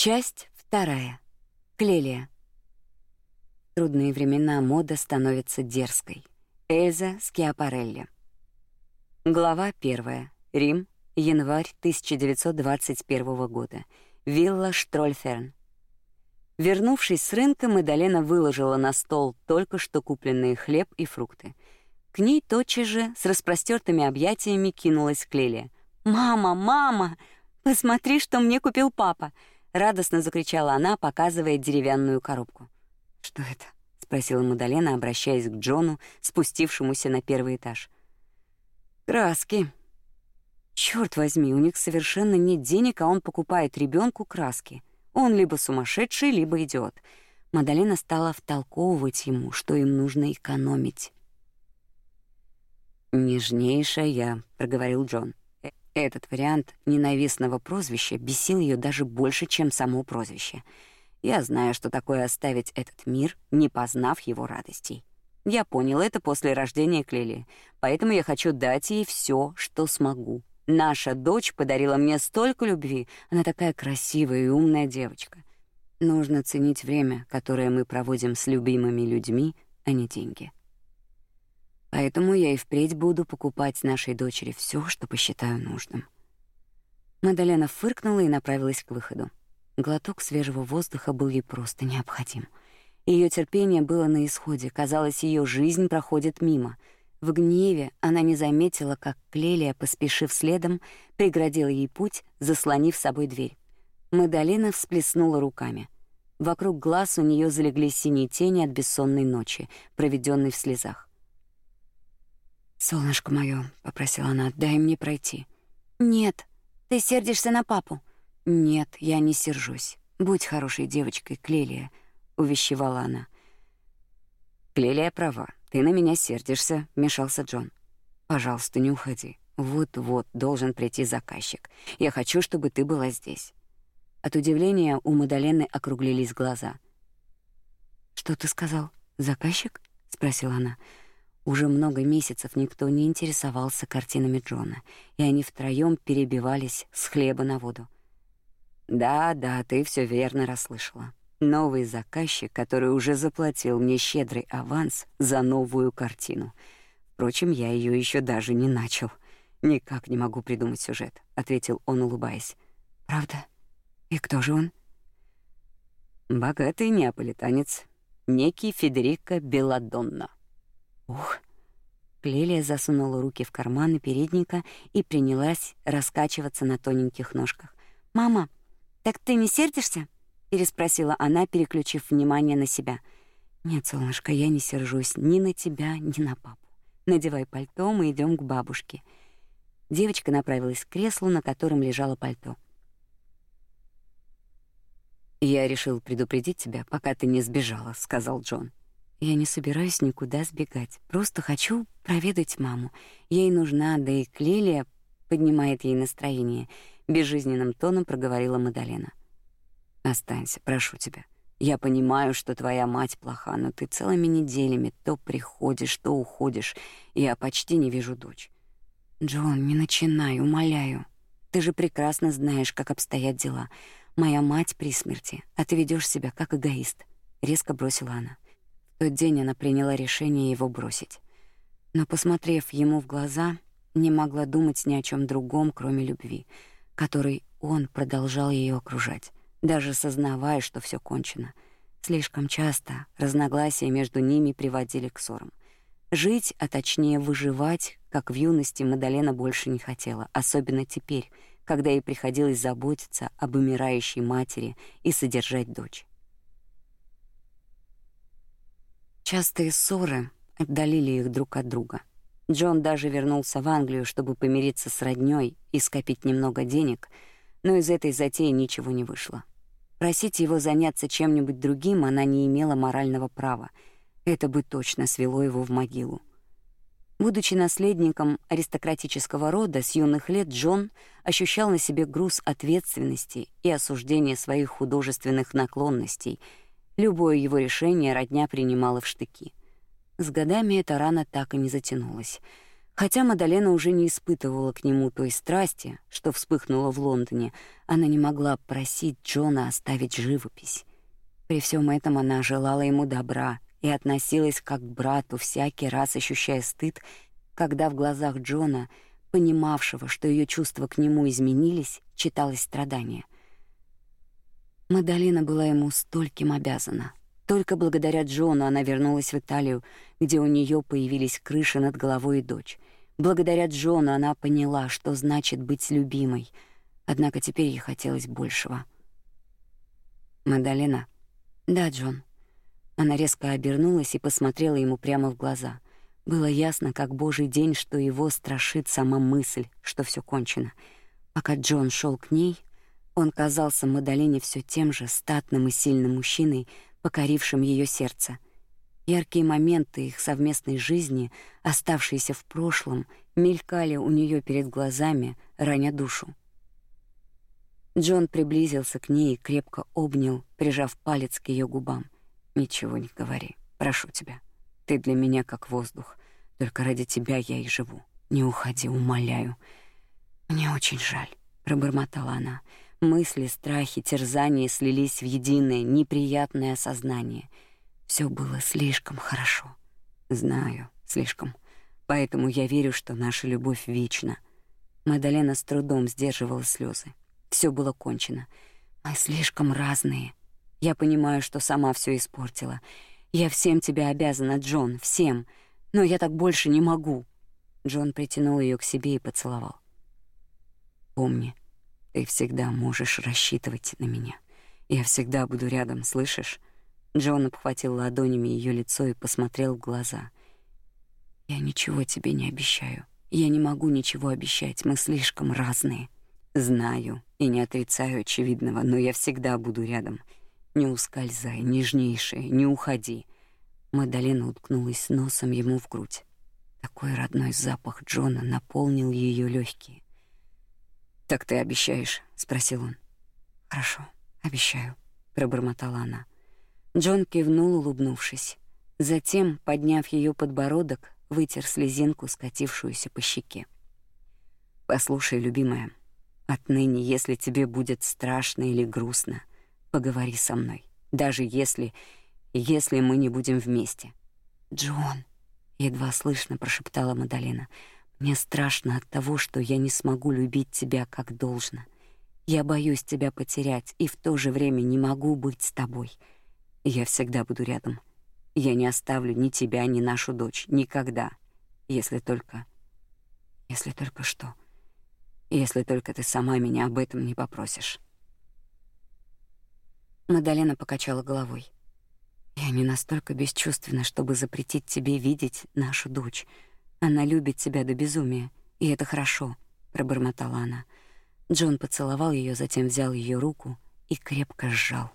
Часть вторая. Клелия. В трудные времена мода становится дерзкой. Эльза Скиапарелли. Глава первая. Рим. Январь 1921 года. Вилла Штрольферн. Вернувшись с рынка, Мадалена выложила на стол только что купленные хлеб и фрукты. К ней тотчас же с распростертыми объятиями кинулась Клелия. «Мама, мама! Посмотри, что мне купил папа!» Радостно закричала она, показывая деревянную коробку. Что это? спросила Мадалена, обращаясь к Джону, спустившемуся на первый этаж. Краски. Черт возьми, у них совершенно нет денег, а он покупает ребенку краски. Он либо сумасшедший, либо идиот. Мадалена стала втолковывать ему, что им нужно экономить. «Нежнейшая», — проговорил Джон. Этот вариант ненавистного прозвища бесил ее даже больше, чем само прозвище. Я знаю, что такое оставить этот мир, не познав его радостей. Я понял это после рождения Клели, поэтому я хочу дать ей все, что смогу. Наша дочь подарила мне столько любви, она такая красивая и умная девочка. Нужно ценить время, которое мы проводим с любимыми людьми, а не деньги. Поэтому я и впредь буду покупать нашей дочери все, что посчитаю нужным. Мадалена фыркнула и направилась к выходу. Глоток свежего воздуха был ей просто необходим. Ее терпение было на исходе, казалось, ее жизнь проходит мимо. В гневе она не заметила, как Клелия, поспешив следом, преградила ей путь, заслонив с собой дверь. Мадалена всплеснула руками. Вокруг глаз у нее залегли синие тени от бессонной ночи, проведенной в слезах. «Солнышко мое», — попросила она, — «дай мне пройти». «Нет, ты сердишься на папу». «Нет, я не сержусь. Будь хорошей девочкой, Клелия», — увещевала она. «Клелия права. Ты на меня сердишься», — вмешался Джон. «Пожалуйста, не уходи. Вот-вот должен прийти заказчик. Я хочу, чтобы ты была здесь». От удивления у Мадалены округлились глаза. «Что ты сказал? Заказчик?» — спросила она. Уже много месяцев никто не интересовался картинами Джона, и они втроем перебивались с хлеба на воду. «Да, да, ты все верно расслышала. Новый заказчик, который уже заплатил мне щедрый аванс за новую картину. Впрочем, я ее еще даже не начал. Никак не могу придумать сюжет», — ответил он, улыбаясь. «Правда? И кто же он?» «Богатый неаполитанец, некий Федерико Белладонна». Ух. Клелия засунула руки в карманы передника и принялась раскачиваться на тоненьких ножках. «Мама, так ты не сердишься?» — переспросила она, переключив внимание на себя. «Нет, солнышко, я не сержусь ни на тебя, ни на папу. Надевай пальто, мы идем к бабушке». Девочка направилась к креслу, на котором лежало пальто. «Я решил предупредить тебя, пока ты не сбежала», — сказал Джон. Я не собираюсь никуда сбегать. Просто хочу проведать маму. Ей нужна, да и Клелия поднимает ей настроение. Безжизненным тоном проговорила Мадалена. Останься, прошу тебя. Я понимаю, что твоя мать плоха, но ты целыми неделями то приходишь, то уходишь. Я почти не вижу дочь. Джон, не начинай, умоляю. Ты же прекрасно знаешь, как обстоят дела. Моя мать при смерти, а ты ведешь себя как эгоист, резко бросила она тот день она приняла решение его бросить. Но, посмотрев ему в глаза, не могла думать ни о чем другом, кроме любви, которой он продолжал ее окружать, даже сознавая, что все кончено. Слишком часто разногласия между ними приводили к ссорам. Жить, а точнее выживать, как в юности Мадалена больше не хотела, особенно теперь, когда ей приходилось заботиться об умирающей матери и содержать дочь. Частые ссоры отдалили их друг от друга. Джон даже вернулся в Англию, чтобы помириться с роднёй и скопить немного денег, но из этой затеи ничего не вышло. Просить его заняться чем-нибудь другим она не имела морального права. Это бы точно свело его в могилу. Будучи наследником аристократического рода, с юных лет Джон ощущал на себе груз ответственности и осуждения своих художественных наклонностей — Любое его решение родня принимала в штыки. С годами эта рана так и не затянулась. Хотя Мадалена уже не испытывала к нему той страсти, что вспыхнула в Лондоне, она не могла просить Джона оставить живопись. При всем этом она желала ему добра и относилась как к брату, всякий раз ощущая стыд, когда в глазах Джона, понимавшего, что ее чувства к нему изменились, читалось страдание. Мадалена была ему стольким обязана. Только благодаря Джону она вернулась в Италию, где у нее появились крыша над головой и дочь. Благодаря Джону она поняла, что значит быть любимой. Однако теперь ей хотелось большего. Мадалена. Да, Джон. Она резко обернулась и посмотрела ему прямо в глаза. Было ясно, как божий день, что его страшит сама мысль, что все кончено. Пока Джон шел к ней, он казался Мадалене все тем же статным и сильным мужчиной, покорившим ее сердце. Яркие моменты их совместной жизни, оставшиеся в прошлом, мелькали у нее перед глазами, раня душу. Джон приблизился к ней и крепко обнял, прижав палец к ее губам. Ничего не говори, прошу тебя. Ты для меня как воздух. Только ради тебя я и живу. Не уходи, умоляю. Мне очень жаль, пробормотала она. Мысли, страхи, терзания слились в единое неприятное осознание. Все было слишком хорошо. Знаю, слишком. Поэтому я верю, что наша любовь вечна. Мадалена с трудом сдерживала слезы. Все было кончено. Мы слишком разные. Я понимаю, что сама все испортила. Я всем тебе обязана, Джон, всем. Но я так больше не могу. Джон притянул ее к себе и поцеловал. Помни, ты всегда можешь рассчитывать на меня. Я всегда буду рядом, слышишь? Джон обхватил ладонями ее лицо и посмотрел в глаза. Я ничего тебе не обещаю. Я не могу ничего обещать. Мы слишком разные. Знаю и не отрицаю очевидного, но я всегда буду рядом. Не ускользай, нежнейшая, не уходи. Мадалена уткнулась носом ему в грудь. Такой родной запах Джона наполнил ее легкие. Так ты обещаешь? спросил он. Хорошо, обещаю, пробормотала она. Джон кивнул, улыбнувшись. Затем, подняв ее подбородок, вытер слезинку, скатившуюся по щеке. Послушай, любимая, отныне, если тебе будет страшно или грустно, поговори со мной, даже если если мы не будем вместе. Джон, едва слышно прошептала Мадалена. Мне страшно от того, что я не смогу любить тебя как должно. Я боюсь тебя потерять и в то же время не могу быть с тобой. Я всегда буду рядом. Я не оставлю ни тебя, ни нашу дочь никогда, если только если только что. Если только ты сама меня об этом не попросишь. Мадалена покачала головой. Я не настолько бесчувственна, чтобы запретить тебе видеть нашу дочь. Она любит тебя до безумия, и это хорошо, пробормотала она. Джон поцеловал ее, затем взял ее руку и крепко сжал.